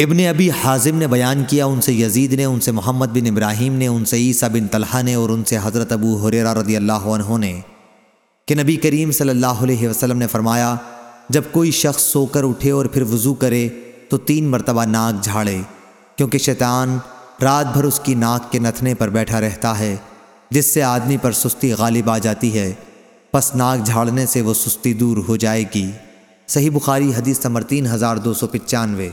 ابن ابی حازم نے بیان کیا، ان سے یزید نے، ان سے محمد بن ابراہیم نے، ان سے عیسیٰ بن طلحہ نے اور ان سے حضرت ابو حریرہ رضی اللہ عنہ نے کہ نبی کریم صلی اللہ علیہ وسلم نے فرمایا، جب کوئی شخص سو کر اٹھے اور پھر وضو کرے تو تین مرتبہ ناک جھاڑے، کیونکہ شیطان رات بھر اس کی ناک کے نتھنے پر بیٹھا رہتا ہے، جس سے آدمی پر سستی غالب آ جاتی ہے۔ پس ناک جھاڑنے سے وہ سستی دور ہو جائے گی۔ صحیح بخاری حدیث نمبر تین ہزار دو سو پچانوے۔